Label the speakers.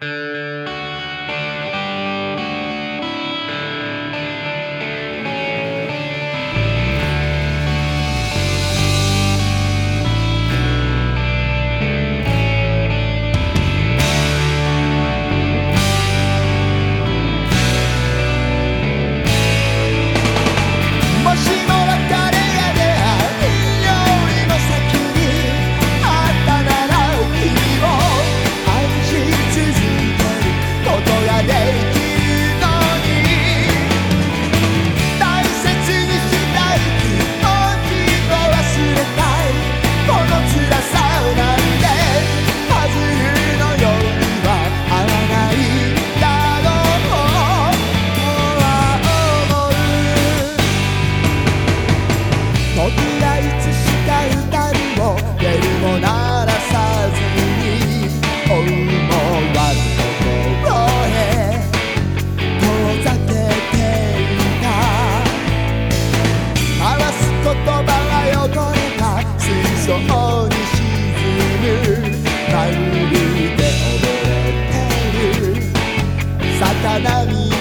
Speaker 1: Mm-hmm. 僕